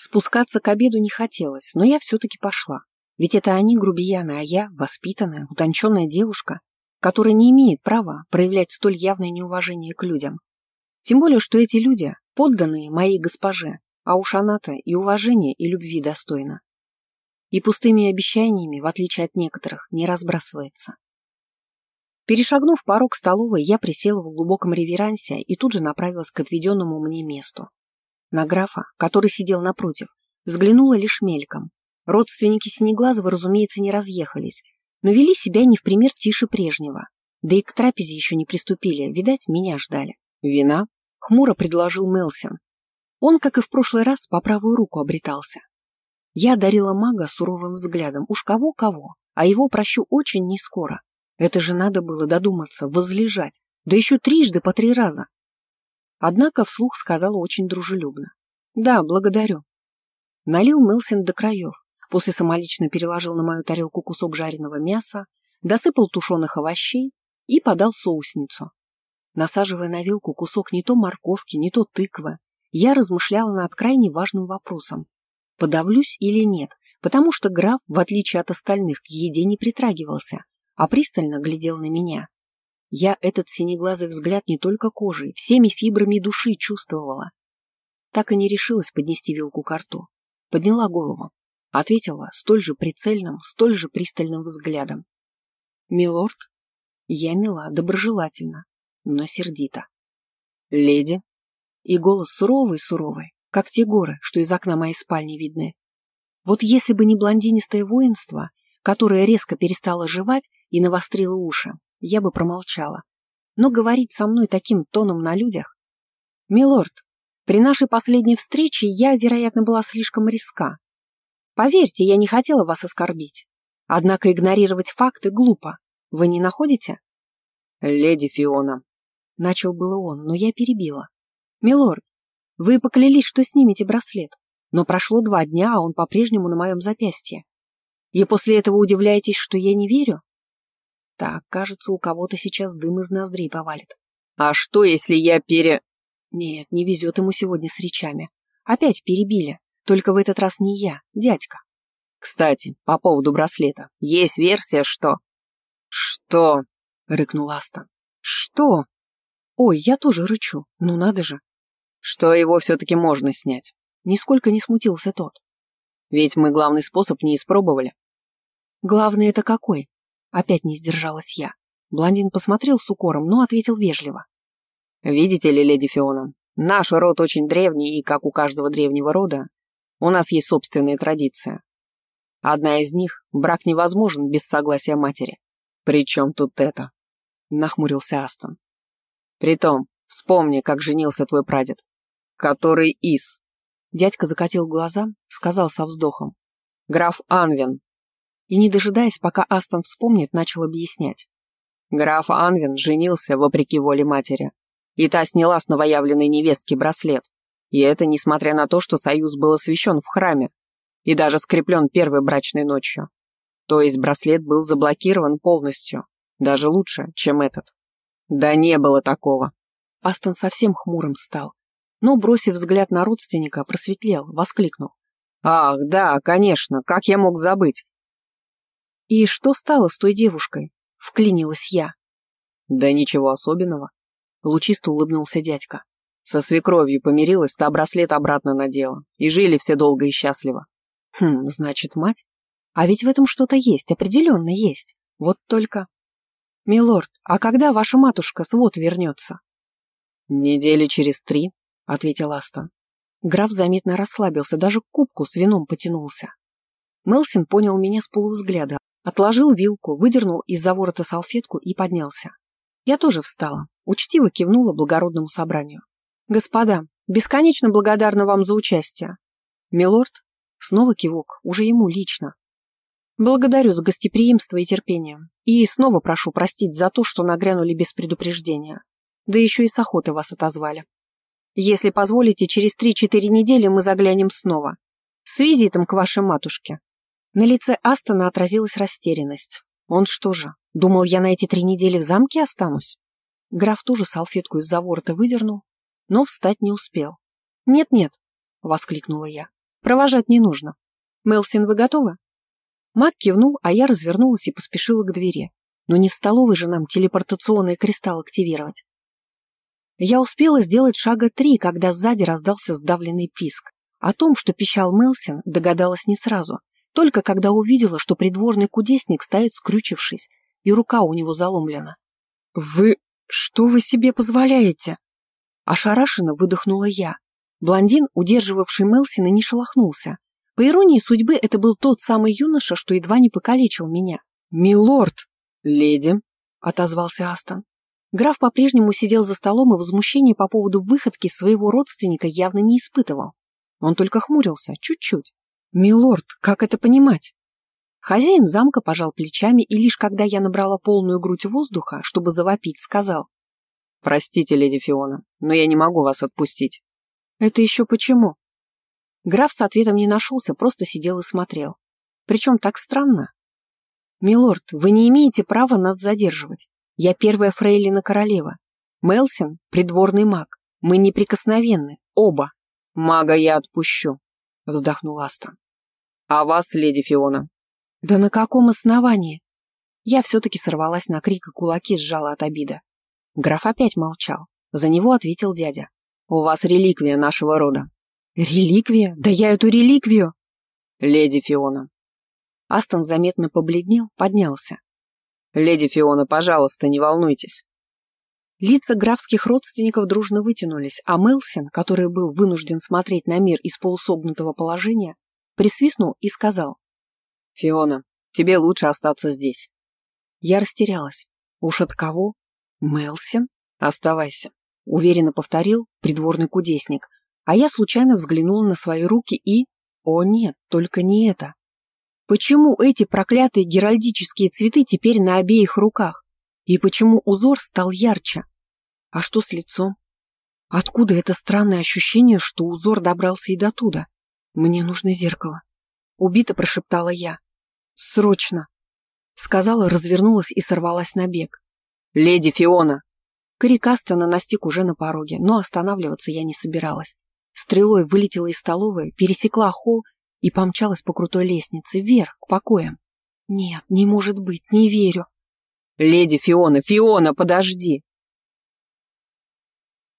Спускаться к обеду не хотелось, но я все-таки пошла. Ведь это они грубияны, а я воспитанная, утонченная девушка, которая не имеет права проявлять столь явное неуважение к людям. Тем более, что эти люди – подданные моей госпоже, а уж она-то и уважения, и любви достойна. И пустыми обещаниями, в отличие от некоторых, не разбрасывается. Перешагнув порог столовой, я присела в глубоком реверансе и тут же направилась к отведенному мне месту. На графа, который сидел напротив, взглянула лишь мельком. Родственники Синеглазова, разумеется, не разъехались, но вели себя не в пример тише прежнего. Да и к трапезе еще не приступили, видать, меня ждали. «Вина?» — хмуро предложил Мелсин. Он, как и в прошлый раз, по правую руку обретался. Я одарила мага суровым взглядом, уж кого-кого, а его прощу очень нескоро. Это же надо было додуматься, возлежать, да еще трижды по три раза. Однако вслух сказала очень дружелюбно. «Да, благодарю». Налил Мелсин до краев, после самолично переложил на мою тарелку кусок жареного мяса, досыпал тушеных овощей и подал соусницу. Насаживая на вилку кусок не то морковки, не то тыквы, я размышляла над крайне важным вопросом. Подавлюсь или нет, потому что граф, в отличие от остальных, к еде не притрагивался, а пристально глядел на меня. Я этот синеглазый взгляд не только кожей, всеми фибрами души чувствовала. Так и не решилась поднести вилку к рту. Подняла голову. Ответила столь же прицельным, столь же пристальным взглядом. «Милорд?» Я мила, доброжелательно, но сердито. «Леди?» И голос суровый-суровый, как те горы, что из окна моей спальни видны. Вот если бы не блондинистое воинство, которое резко перестало жевать и навострило уши, я бы промолчала. Но говорить со мной таким тоном на людях... Милорд, при нашей последней встрече я, вероятно, была слишком риска. Поверьте, я не хотела вас оскорбить. Однако игнорировать факты глупо. Вы не находите? Леди Фиона. Начал было он, но я перебила. Милорд, вы поклялись, что снимете браслет. Но прошло два дня, а он по-прежнему на моем запястье. И после этого удивляетесь, что я не верю? Так, кажется, у кого-то сейчас дым из ноздрей повалит. А что, если я пере... Нет, не везет ему сегодня с речами. Опять перебили. Только в этот раз не я, дядька. Кстати, по поводу браслета. Есть версия, что... Что? Рыкнул Астон. Что? Ой, я тоже рычу. Ну надо же. Что его все-таки можно снять. Нисколько не смутился тот. Ведь мы главный способ не испробовали. Главный это какой? Опять не сдержалась я. Блондин посмотрел с укором, но ответил вежливо. «Видите ли, леди Фиона, наш род очень древний, и, как у каждого древнего рода, у нас есть собственные традиции. Одна из них – брак невозможен без согласия матери. Причем тут это?» – нахмурился Астон. «Притом, вспомни, как женился твой прадед. Который из?» Дядька закатил глаза, сказал со вздохом. «Граф Анвен, и, не дожидаясь, пока Астон вспомнит, начал объяснять. Граф Анвин женился вопреки воле матери, и та сняла с новоявленной невестки браслет. И это несмотря на то, что союз был освящен в храме и даже скреплен первой брачной ночью. То есть браслет был заблокирован полностью, даже лучше, чем этот. Да не было такого. Астон совсем хмурым стал, но, бросив взгляд на родственника, просветлел, воскликнул. «Ах, да, конечно, как я мог забыть? «И что стало с той девушкой?» — вклинилась я. «Да ничего особенного», — лучисто улыбнулся дядька. Со свекровью помирилась, та браслет обратно надела. И жили все долго и счастливо. Хм, значит, мать? А ведь в этом что-то есть, определенно есть. Вот только... Милорд, а когда ваша матушка с вод вернется? Недели через три, ответил Астон. Граф заметно расслабился, даже к кубку с вином потянулся. Мелсин понял меня с полувзгляда, Отложил вилку, выдернул из-за ворота салфетку и поднялся. Я тоже встала, учтиво кивнула благородному собранию. «Господа, бесконечно благодарна вам за участие». «Милорд?» Снова кивок, уже ему лично. «Благодарю за гостеприимство и терпение. И снова прошу простить за то, что нагрянули без предупреждения. Да еще и с охоты вас отозвали. Если позволите, через три-четыре недели мы заглянем снова. С визитом к вашей матушке. На лице Астона отразилась растерянность. Он что же, думал, я на эти три недели в замке останусь? Граф тоже салфетку из-за ворота выдернул, но встать не успел. «Нет-нет», — воскликнула я. Провожать не нужно. Мелсин, вы готовы? Мак кивнул, а я развернулась и поспешила к двери. Но не в столовой же нам телепортационный кристалл активировать. Я успела сделать шага три, когда сзади раздался сдавленный писк. О том, что пищал Мелсин, догадалась не сразу, только когда увидела, что придворный кудесник стоит скрючившись, и рука у него заломлена. «Вы... что вы себе позволяете?» Ошарашенно выдохнула я. Блондин, удерживавший Мелсина, не шелохнулся. По иронии судьбы, это был тот самый юноша, что едва не покалечил меня. «Милорд!» «Леди!» — отозвался Астон. Граф по-прежнему сидел за столом и возмущения по поводу выходки своего родственника явно не испытывал. Он только хмурился, чуть-чуть. «Милорд, как это понимать?» Хозяин замка пожал плечами, и лишь когда я набрала полную грудь воздуха, чтобы завопить, сказал. «Простите, леди Фиона, но я не могу вас отпустить». «Это еще почему?» Граф с ответом не нашелся, просто сидел и смотрел. Причем так странно. «Милорд, вы не имеете права нас задерживать. Я первая фрейлина королева. Мелсин — придворный маг. Мы неприкосновенны. Оба. Мага я отпущу, — вздохнул Астон. А вас, леди Фиона? Да на каком основании? Я все-таки сорвалась на крик и кулаки сжала от обида. Граф опять молчал. За него ответил дядя. «У вас реликвия нашего рода». «Реликвия? Да я эту реликвию!» «Леди Фиона». Астон заметно побледнел, поднялся. «Леди Фиона, пожалуйста, не волнуйтесь». Лица графских родственников дружно вытянулись, а Мелсин, который был вынужден смотреть на мир из полусогнутого положения, присвистнул и сказал. «Фиона, тебе лучше остаться здесь». Я растерялась. Уж от кого? Мелсин? Оставайся. Уверенно повторил придворный кудесник, а я случайно взглянула на свои руки и... О нет, только не это. Почему эти проклятые геральдические цветы теперь на обеих руках? И почему узор стал ярче? А что с лицом? Откуда это странное ощущение, что узор добрался и до туда? Мне нужно зеркало. Убито прошептала я. Срочно. Сказала, развернулась и сорвалась на бег. «Леди Фиона!» Крик Астона настиг уже на пороге, но останавливаться я не собиралась. Стрелой вылетела из столовой, пересекла холл и помчалась по крутой лестнице вверх, к покоям. Нет, не может быть, не верю. «Леди Фиона, Фиона, подожди!»